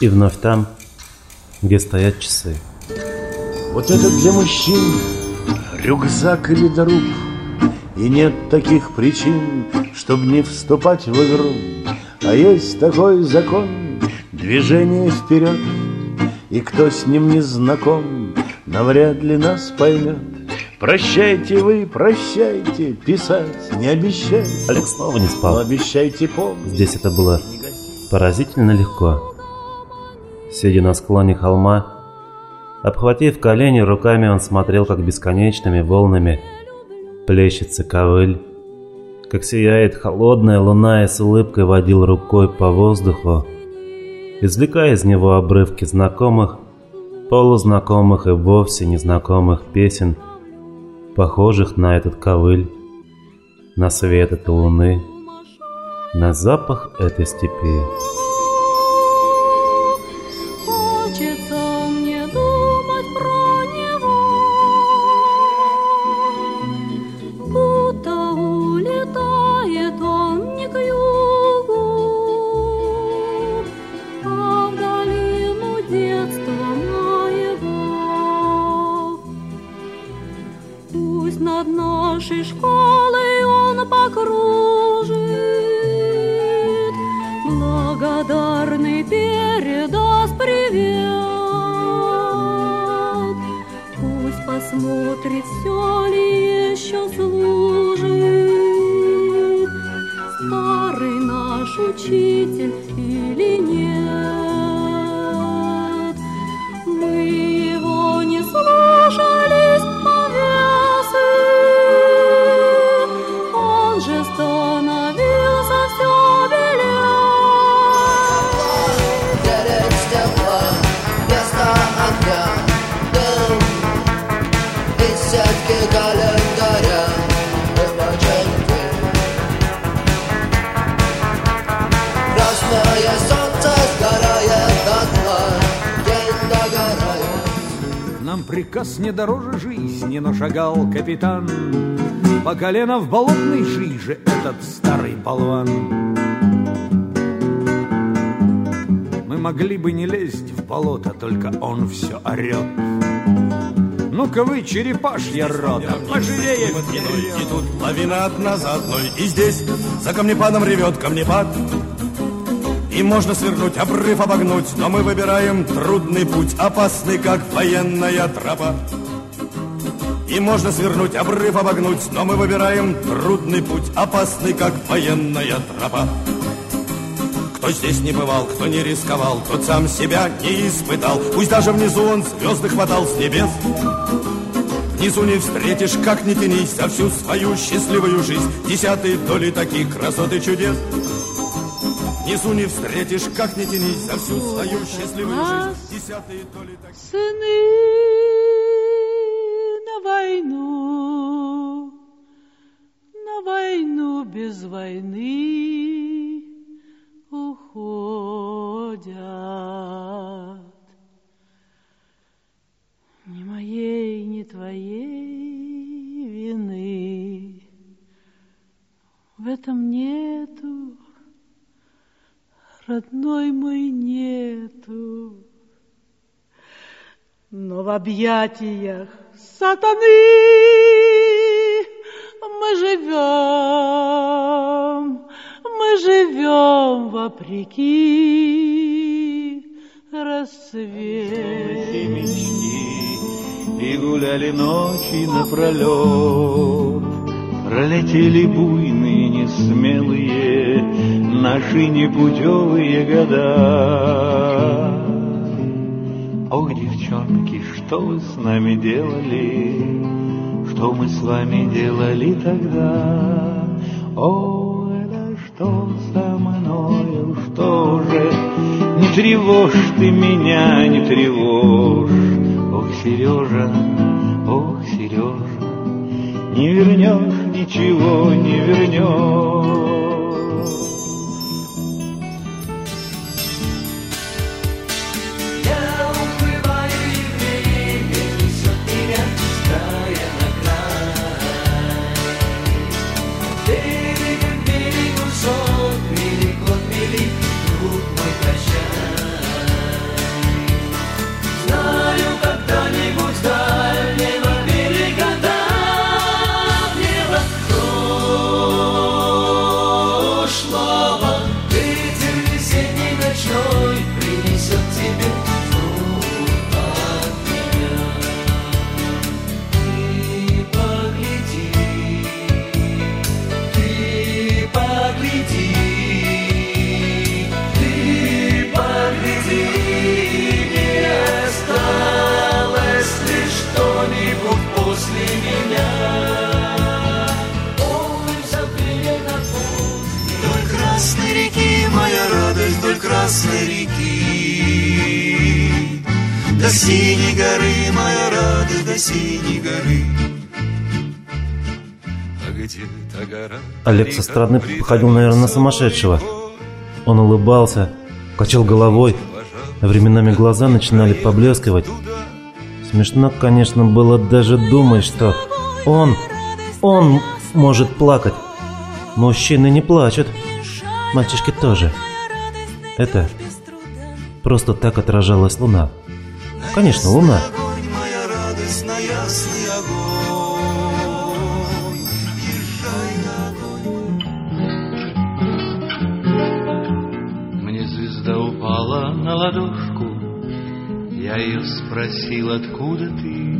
И вновь там, где стоят часы. Вот это для мужчин рюкзак или доруб И нет таких причин, чтобы не вступать в игру А есть такой закон, движение вперед И кто с ним не знаком, навряд ли нас поймет Прощайте вы, прощайте, писать не обещайте Алекс снова не спал. Но обещайте помнить Здесь это было поразительно легко. Сидя на склоне холма, обхватив колени руками, он смотрел, как бесконечными волнами плещется ковыль, как сияет холодная луна и с улыбкой водил рукой по воздуху, извлекая из него обрывки знакомых, полузнакомых и вовсе незнакомых песен, похожих на этот ковыль, на свет этой луны, на запах этой степи. Пусть посмотрит, все ли еще служит. Старый наш учитель или Нам приказ не дороже жизни, но шагал капитан. По колено в болотной жиже этот старый болван. Мы могли бы не лезть в болото, только он все орет Ну-ка вы, черепашья рота, пожалеем И тут лавина одна за одной И здесь за камнепадом ревет камнепад И можно свернуть, обрыв обогнуть Но мы выбираем трудный путь Опасный, как военная тропа И можно свернуть, обрыв обогнуть Но мы выбираем трудный путь Опасный, как военная тропа кто здесь не бывал, кто не рисковал, тот сам себя не испытал. Пусть даже внизу он звезды хватал с небес. Внизу не встретишь, как не тянись, за всю свою счастливую жизнь Десятой доли таких красот и чудес Внизу не встретишь, как не тянись, за всю свою счастливую жизнь. Десятой доли таких Сыны на войну, на войну без войны родной мой нету. Но в объятиях сатаны мы живем, мы живем вопреки рассвету. и гуляли ночи напролет. Пролетели буйные, несмелые, наши непутевые года. Ох, девчонки, что вы с нами делали, что мы с вами делали тогда? О, это что со мною, что же? Не тревожь ты меня, не тревожь. Ох, Сережа, ох, Сережа, не вернешь ничего, не вернешь. Красной реки. До синей горы, моя радость, до синей горы. А. Олег со стороны походил, наверное, на сумасшедшего. Он улыбался, качал головой, а временами глаза начинали поблескивать. Смешно, конечно, было даже думать, что он, он может плакать. Мужчины не плачут, мальчишки тоже. Это просто так отражалась луна. Конечно, луна. Мне звезда упала на ладошку, Я ее спросил, откуда ты?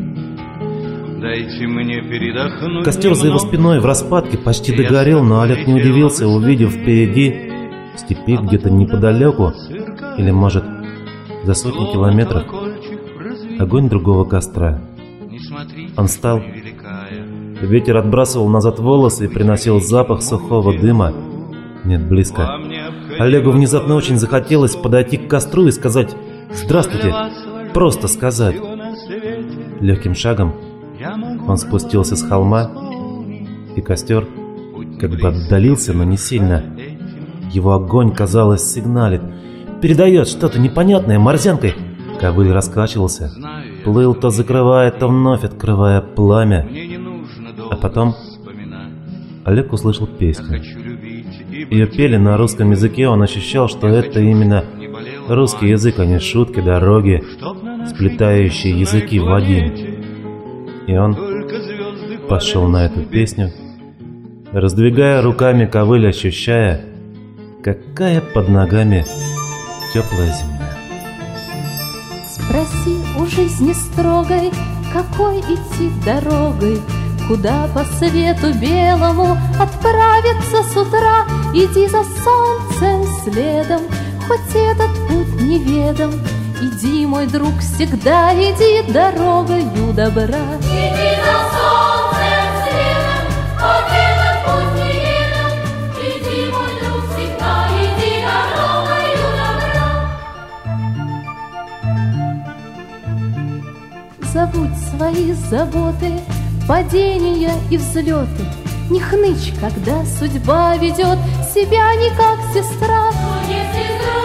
Дайте мне передохнуть Костер за его спиной в распадке почти догорел, но Олег не удивился, увидев впереди, степи где-то неподалеку, или, может, за сотни километров, огонь другого костра. Он встал. Ветер отбрасывал назад волосы и приносил запах сухого дыма. Нет, близко. Олегу внезапно очень захотелось подойти к костру и сказать «Здравствуйте!» Просто сказать. Легким шагом он спустился с холма, и костер как бы отдалился, но не сильно. Его огонь, казалось, сигналит. Передает что-то непонятное морзянкой. Ковыль раскачивался. Плыл, то закрывая, то вновь открывая пламя. А потом Олег услышал песню. Ее пели на русском языке, он ощущал, что это именно русский язык, а не шутки, дороги, сплетающие языки в один. И он пошел на эту песню, раздвигая руками ковыль, ощущая, какая под ногами теплая земля. Спроси у жизни строгой, какой идти дорогой, Куда по свету белому отправиться с утра, Иди за солнцем следом, хоть этот путь неведом, Иди, мой друг, всегда иди дорогою добра. Иди за солнцем Забудь свои заботы, падения и взлеты. Не хнычь, когда судьба ведет себя не как сестра. Но если другом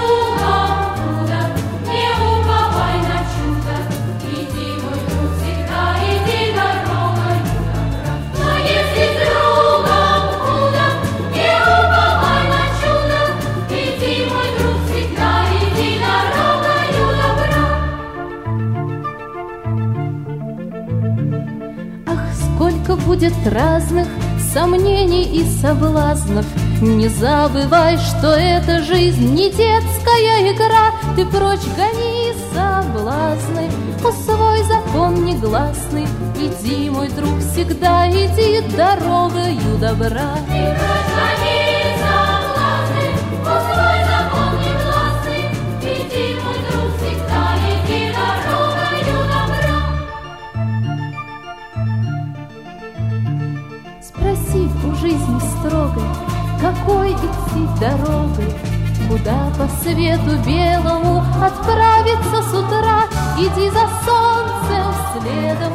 сколько будет разных сомнений и соблазнов. Не забывай, что эта жизнь не детская игра. Ты прочь гони соблазны, усвой закон негласный. Иди, мой друг, всегда иди дорогою добра. Ты идти дорогой, Куда по свету белому отправиться с утра, Иди за солнцем следом,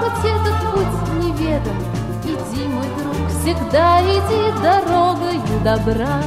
хоть этот путь неведом, Иди, мой друг, всегда иди дорогою добра.